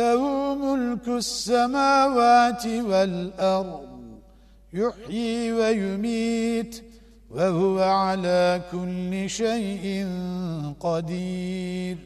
له ملك السماوات والأرض يحيي ويميت وهو على كل شيء قدير.